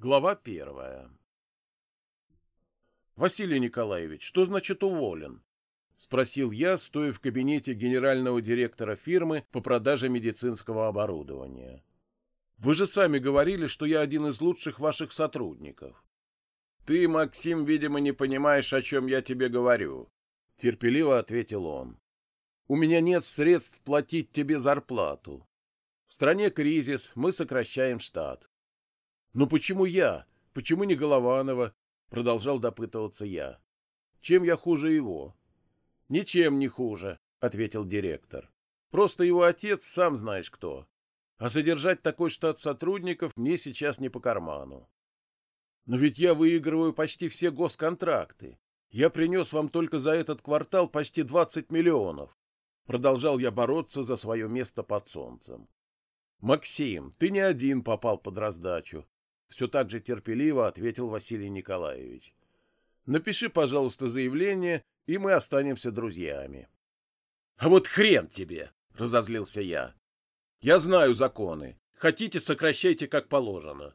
Глава первая. «Василий Николаевич, что значит уволен?» — спросил я, стоя в кабинете генерального директора фирмы по продаже медицинского оборудования. «Вы же сами говорили, что я один из лучших ваших сотрудников». «Ты, Максим, видимо, не понимаешь, о чем я тебе говорю», — терпеливо ответил он. «У меня нет средств платить тебе зарплату. В стране кризис, мы сокращаем штат. «Ну почему я? Почему не Голованова?» — продолжал допытываться я. «Чем я хуже его?» «Ничем не хуже», — ответил директор. «Просто его отец сам знаешь кто. А содержать такой штат сотрудников мне сейчас не по карману». «Но ведь я выигрываю почти все госконтракты. Я принес вам только за этот квартал почти 20 миллионов». Продолжал я бороться за свое место под солнцем. «Максим, ты не один попал под раздачу. Все так же терпеливо ответил Василий Николаевич. Напиши, пожалуйста, заявление, и мы останемся друзьями. — А вот хрен тебе! — разозлился я. — Я знаю законы. Хотите, сокращайте как положено.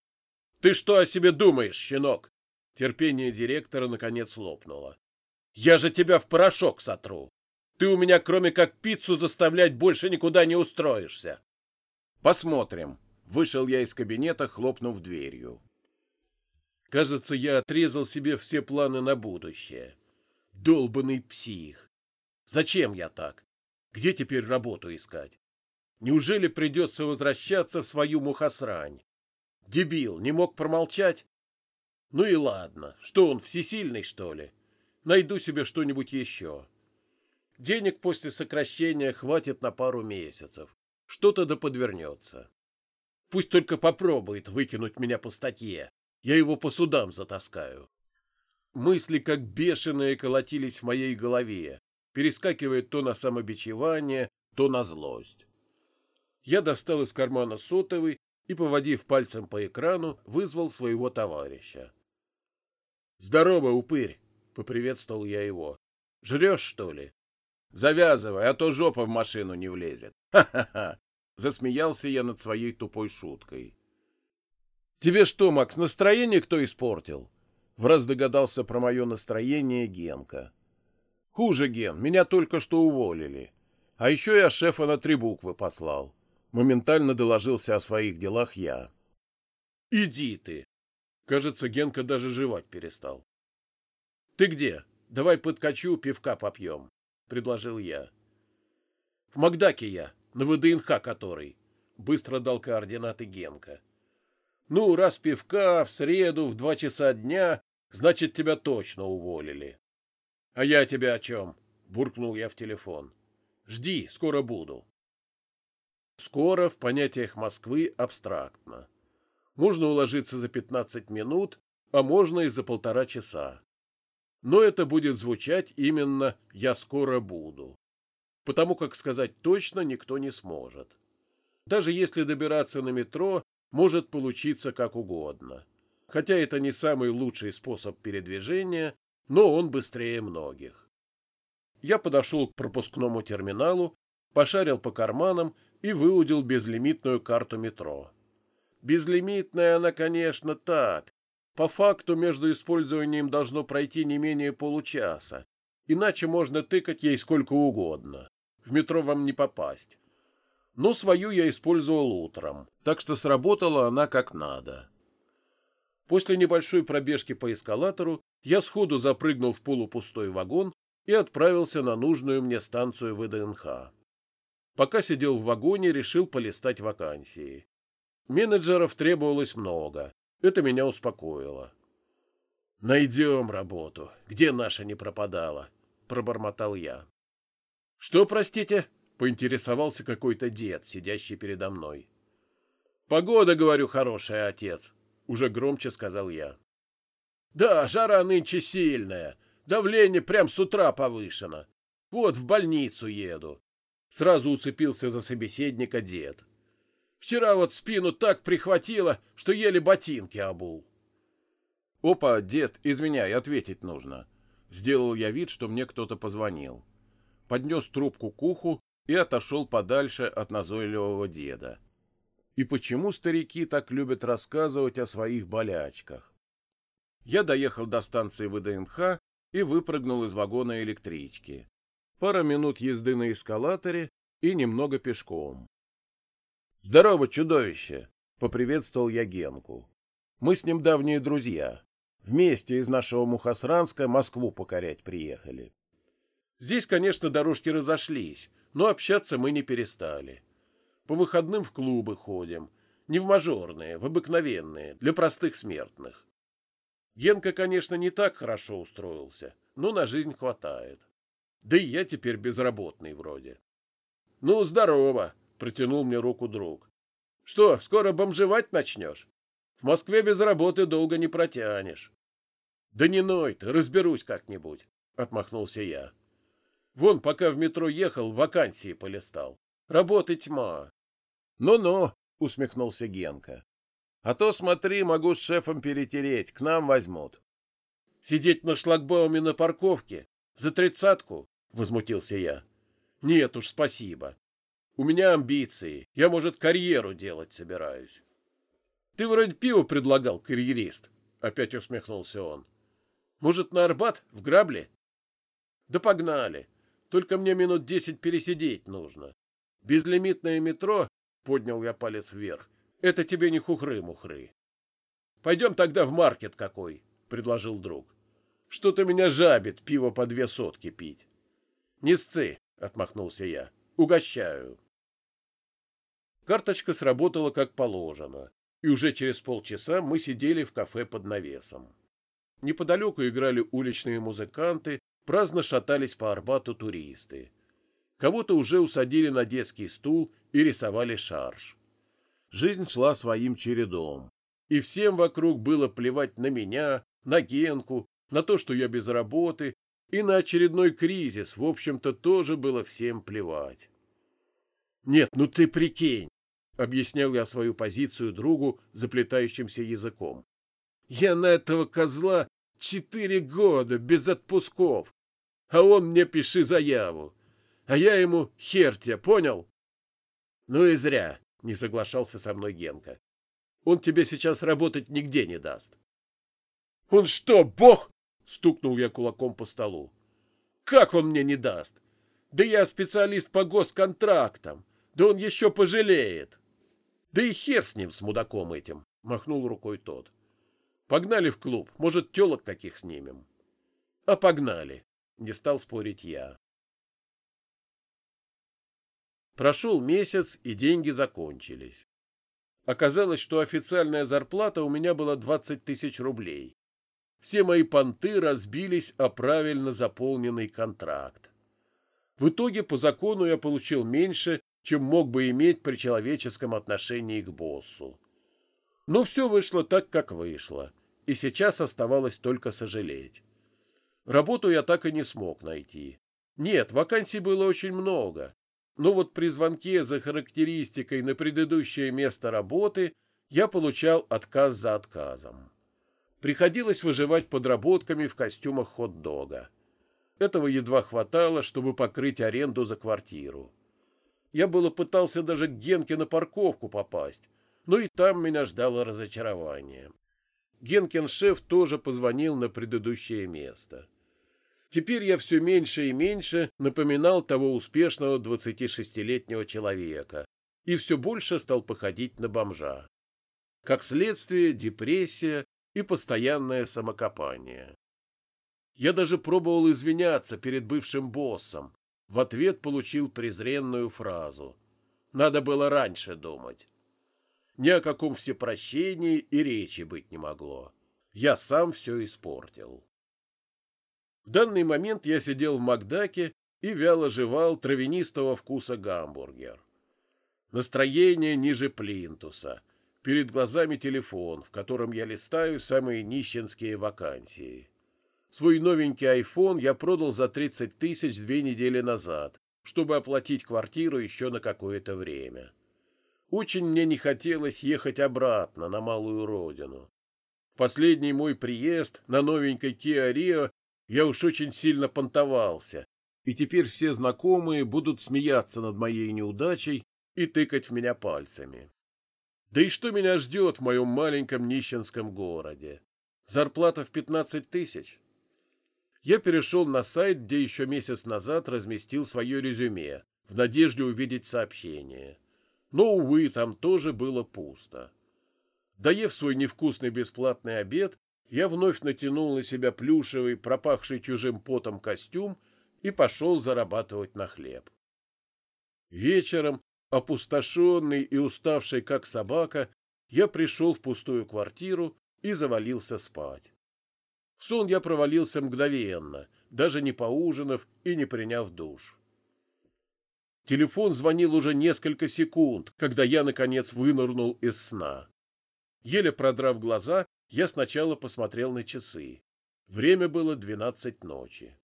— Ты что о себе думаешь, щенок? Терпение директора наконец лопнуло. — Я же тебя в порошок сотру. Ты у меня, кроме как пиццу заставлять, больше никуда не устроишься. — Посмотрим, Вышел я из кабинета, хлопнув дверью. Кажется, я отрезал себе все планы на будущее. Долбанный псих. Зачем я так? Где теперь работу искать? Неужели придется возвращаться в свою мухосрань? Дебил, не мог промолчать? Ну и ладно, что он, всесильный, что ли? Найду себе что-нибудь еще. Денег после сокращения хватит на пару месяцев. Что-то да подвернется. Пусть только попробует выкинуть меня по статье. Я его по судам затаскаю. Мысли, как бешеные, колотились в моей голове, перескакивая то на самобичевание, то на злость. Я достал из кармана сотовый и, поводив пальцем по экрану, вызвал своего товарища. «Здорово, упырь!» — поприветствовал я его. «Жрешь, что ли?» «Завязывай, а то жопа в машину не влезет. Ха-ха-ха! Засмеялся я над своей тупой шуткой. «Тебе что, Макс, настроение кто испортил?» Враз догадался про мое настроение Генка. «Хуже, Ген, меня только что уволили. А еще я шефа на три буквы послал». Моментально доложился о своих делах я. «Иди ты!» Кажется, Генка даже жевать перестал. «Ты где? Давай подкачу, пивка попьем», — предложил я. «В Макдаке я», на ВДНХ который, — быстро дал координаты Генка. Ну, раз пивка в среду в два часа дня, значит, тебя точно уволили. — А я тебя о чем? — буркнул я в телефон. — Жди, скоро буду. Скоро в понятиях Москвы абстрактно. Можно уложиться за 15 минут, а можно и за полтора часа. Но это будет звучать именно «я скоро буду» потому как сказать точно никто не сможет. Даже если добираться на метро, может получиться как угодно. Хотя это не самый лучший способ передвижения, но он быстрее многих. Я подошел к пропускному терминалу, пошарил по карманам и выудил безлимитную карту метро. Безлимитная она, конечно, так. По факту между использованием должно пройти не менее получаса, иначе можно тыкать ей сколько угодно. В метро вам не попасть. Но свою я использовал утром, так что сработала она как надо. После небольшой пробежки по эскалатору я сходу запрыгнул в полупустой вагон и отправился на нужную мне станцию ВДНХ. Пока сидел в вагоне, решил полистать вакансии. Менеджеров требовалось много. Это меня успокоило. «Найдем работу, где наша не пропадала», — пробормотал я. «Что, простите?» — поинтересовался какой-то дед, сидящий передо мной. «Погода, говорю, хорошая, отец», — уже громче сказал я. «Да, жара нынче сильная, давление прям с утра повышено. Вот в больницу еду». Сразу уцепился за собеседника дед. «Вчера вот спину так прихватило, что еле ботинки обул». «Опа, дед, извиняй, ответить нужно». Сделал я вид, что мне кто-то позвонил поднес трубку к уху и отошел подальше от назойливого деда. и почему старики так любят рассказывать о своих болячках. Я доехал до станции ВДНХ и выпрыгнул из вагона электрички. Пара минут езды на эскалаторе и немного пешком. «Здорово, чудовище!» — поприветствовал я Генку. «Мы с ним давние друзья. Вместе из нашего Мухосранска Москву покорять приехали. Здесь, конечно, дорожки разошлись, но общаться мы не перестали. По выходным в клубы ходим. Не в мажорные, в обыкновенные, для простых смертных. Генка, конечно, не так хорошо устроился, но на жизнь хватает. Да и я теперь безработный вроде. — Ну, здорово! — протянул мне руку друг. — Что, скоро бомжевать начнешь? В Москве без работы долго не протянешь. — Да не ной ты, разберусь как-нибудь, — отмахнулся я. Вон, пока в метро ехал, вакансии полистал. Работы тьма. «Ну-ну», — усмехнулся Генка. «А то, смотри, могу с шефом перетереть, к нам возьмут». «Сидеть на шлагбауме на парковке? За тридцатку?» — возмутился я. «Нет уж, спасибо. У меня амбиции. Я, может, карьеру делать собираюсь». «Ты вроде пиво предлагал, карьерист», — опять усмехнулся он. «Может, на Арбат? В грабли?» «Да погнали. Только мне минут десять пересидеть нужно. Безлимитное метро — поднял я палец вверх. — Это тебе не хухры-мухры. — Пойдем тогда в маркет какой, — предложил друг. — Что-то меня жабит пиво по две сотки пить. — Не сцы, — отмахнулся я. — Угощаю. Карточка сработала как положено, и уже через полчаса мы сидели в кафе под навесом. Неподалеку играли уличные музыканты, праздно шатались по Арбату туристы. Кого-то уже усадили на детский стул и рисовали шарж. Жизнь шла своим чередом, и всем вокруг было плевать на меня, на Генку, на то, что я без работы, и на очередной кризис, в общем-то, тоже было всем плевать. «Нет, ну ты прикинь!» — объяснял я свою позицию другу заплетающимся языком. «Я на этого козла четыре года без отпусков, а он мне пиши заяву а я ему хер тебе, понял? Ну и зря, не соглашался со мной Генка. Он тебе сейчас работать нигде не даст. Он что, бог? Стукнул я кулаком по столу. Как он мне не даст? Да я специалист по госконтрактам. Да он еще пожалеет. Да и хер с ним, с мудаком этим, махнул рукой тот. Погнали в клуб, может, телок каких снимем. А погнали, не стал спорить я. Прошел месяц, и деньги закончились. Оказалось, что официальная зарплата у меня была 20 тысяч рублей. Все мои понты разбились о правильно заполненный контракт. В итоге по закону я получил меньше, чем мог бы иметь при человеческом отношении к боссу. Но все вышло так, как вышло, и сейчас оставалось только сожалеть. Работу я так и не смог найти. Нет, вакансий было очень много, но вот при звонке за характеристикой на предыдущее место работы я получал отказ за отказом. Приходилось выживать подработками в костюмах хот-дога. Этого едва хватало, чтобы покрыть аренду за квартиру. Я было пытался даже к Генке на парковку попасть, но и там меня ждало разочарование. Генкин шеф тоже позвонил на предыдущее место. Теперь я все меньше и меньше напоминал того успешного 26-летнего человека и все больше стал походить на бомжа. Как следствие, депрессия и постоянное самокопание. Я даже пробовал извиняться перед бывшим боссом. В ответ получил презренную фразу. Надо было раньше думать. Ни о каком всепрощении и речи быть не могло. Я сам все испортил. В данный момент я сидел в Макдаке и вяло жевал травянистого вкуса гамбургер. Настроение ниже плинтуса. Перед глазами телефон, в котором я листаю самые нищенские вакансии. Свой новенький iPhone я продал за 30 тысяч две недели назад, чтобы оплатить квартиру еще на какое-то время. Очень мне не хотелось ехать обратно на малую родину. Последний мой приезд на новенькой Kia Rio я уж очень сильно понтовался, и теперь все знакомые будут смеяться над моей неудачей и тыкать в меня пальцами. Да и что меня ждет в моем маленьком нищенском городе? Зарплата в 15 тысяч. Я перешел на сайт, где еще месяц назад разместил свое резюме, в надежде увидеть сообщение. Но, увы, там тоже было пусто. Доев свой невкусный бесплатный обед, я вновь натянул на себя плюшевый, пропахший чужим потом костюм и пошел зарабатывать на хлеб. Вечером, опустошенный и уставший как собака, я пришел в пустую квартиру и завалился спать. В сон я провалился мгновенно, даже не поужинав и не приняв душ. Телефон звонил уже несколько секунд, когда я, наконец, вынырнул из сна. Еле продрав глаза, я сначала посмотрел на часы. Время было двенадцать ночи.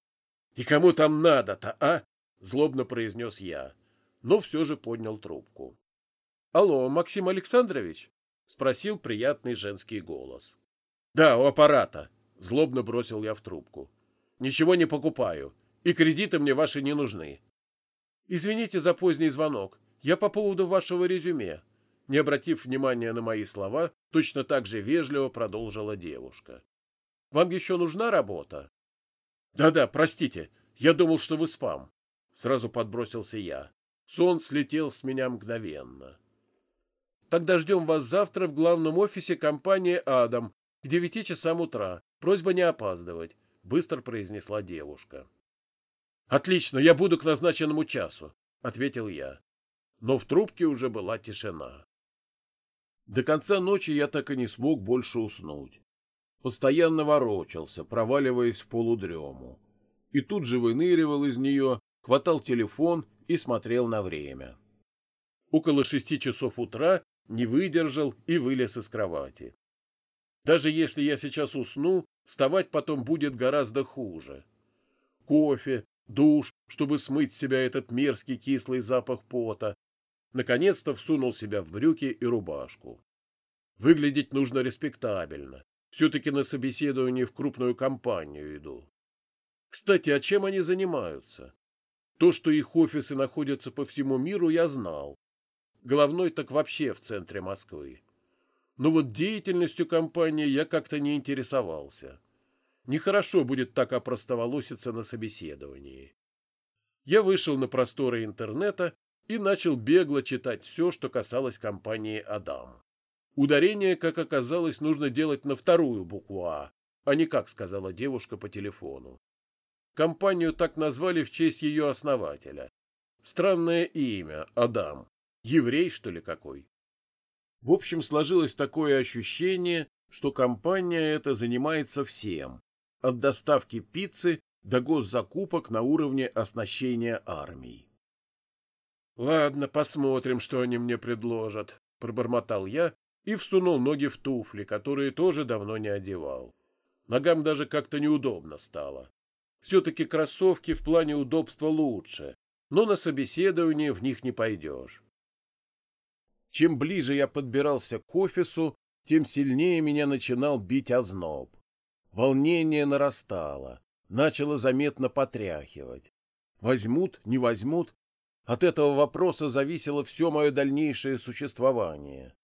— И кому там надо-то, а? — злобно произнес я, но все же поднял трубку. — Алло, Максим Александрович? — спросил приятный женский голос. — Да, у аппарата, — злобно бросил я в трубку. — Ничего не покупаю, и кредиты мне ваши не нужны. — Извините за поздний звонок. Я по поводу вашего резюме. Не обратив внимания на мои слова, точно так же вежливо продолжила девушка. «Вам еще нужна работа?» «Да-да, простите, я думал, что вы спам». Сразу подбросился я. Сон слетел с меня мгновенно. «Тогда ждем вас завтра в главном офисе компании «Адам» к девяти часам утра. Просьба не опаздывать», — быстро произнесла девушка. «Отлично, я буду к назначенному часу», — ответил я. Но в трубке уже была тишина. До конца ночи я так и не смог больше уснуть. Постоянно ворочался, проваливаясь в полудрему. И тут же выныривал из нее, хватал телефон и смотрел на время. Около шести часов утра не выдержал и вылез из кровати. Даже если я сейчас усну, вставать потом будет гораздо хуже. Кофе, душ, чтобы смыть с себя этот мерзкий кислый запах пота, Наконец-то всунул себя в брюки и рубашку. Выглядеть нужно респектабельно. Все-таки на собеседование в крупную компанию иду. Кстати, а чем они занимаются? То, что их офисы находятся по всему миру, я знал. Головной так вообще в центре Москвы. Но вот деятельностью компании я как-то не интересовался. Нехорошо будет так опростоволоситься на собеседовании. Я вышел на просторы интернета и начал бегло читать все, что касалось компании «Адам». Ударение, как оказалось, нужно делать на вторую букву «А», а не как сказала девушка по телефону. Компанию так назвали в честь ее основателя. Странное имя — Адам. Еврей, что ли, какой? В общем, сложилось такое ощущение, что компания эта занимается всем, от доставки пиццы до госзакупок на уровне оснащения армии. Ладно, посмотрим, что они мне предложат, пробормотал я и всунул ноги в туфли, которые тоже давно не одевал. Ногам даже как-то неудобно стало. Все-таки кроссовки в плане удобства лучше, но на собеседование в них не пойдешь. Чем ближе я подбирался к офису, тем сильнее меня начинал бить озноб. Волнение нарастало, начало заметно потряхивать. Возьмут, не возьмут, от этого вопроса зависело все мое дальнейшее существование.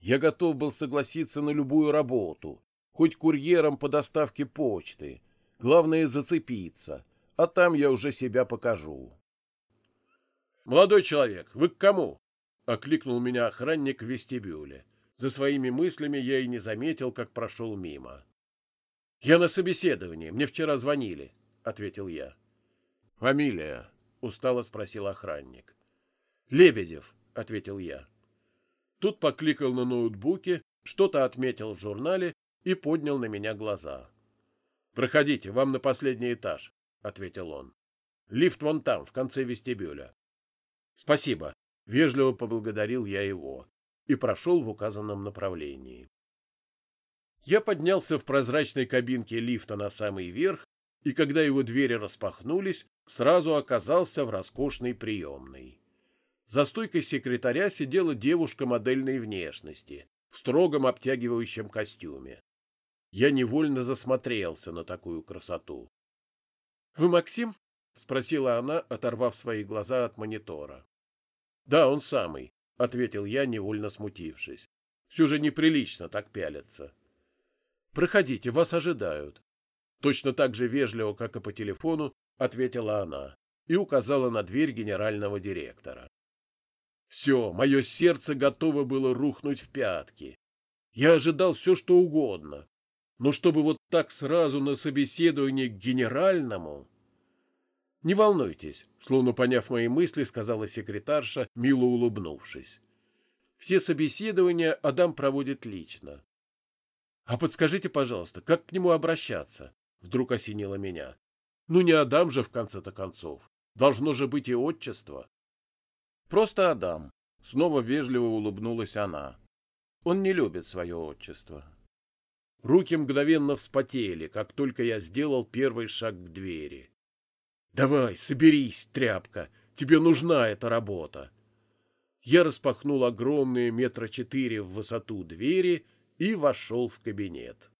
Я готов был согласиться на любую работу, хоть курьером по доставке почты. Главное — зацепиться, а там я уже себя покажу. «Молодой человек, вы к кому?» — окликнул меня охранник в вестибюле. За своими мыслями я и не заметил, как прошел мимо. «Я на собеседовании, мне вчера звонили», — ответил я. «Фамилия?» устало спросил охранник. Лебедев, ответил я. Тут покликал на ноутбуке, что-то отметил в журнале и поднял на меня глаза. Проходите, вам на последний этаж, ответил он. Лифт вон там, в конце вестибюля. Спасибо, вежливо поблагодарил я его и прошел в указанном направлении. Я поднялся в прозрачной кабинке лифта на самый верх и когда его двери распахнулись, сразу оказался в роскошной приемной. За стойкой секретаря сидела девушка модельной внешности в строгом обтягивающем костюме. Я невольно засмотрелся на такую красоту. — Вы Максим? — спросила она, оторвав свои глаза от монитора. — Да, он самый, — ответил я, невольно смутившись. Все же неприлично так пялиться. Проходите, вас ожидают. Точно так же вежливо, как и по телефону, ответила она и указала на дверь генерального директора. Все, мое сердце готово было рухнуть в пятки. Я ожидал все, что угодно. Но чтобы вот так сразу на собеседование к генеральному... Не волнуйтесь, словно поняв мои мысли, сказала секретарша, мило улыбнувшись. Все собеседования Адам проводит лично. А подскажите, пожалуйста, как к нему обращаться? Вдруг осенило меня. Ну не Адам же в конце-то концов. Должно же быть и отчество. Просто Адам. Снова вежливо улыбнулась она. Он не любит свое отчество. Руки мгновенно вспотели, как только я сделал первый шаг к двери. «Давай, соберись, тряпка, тебе нужна эта работа!» Я распахнул огромные метра четыре в высоту двери и вошел в кабинет.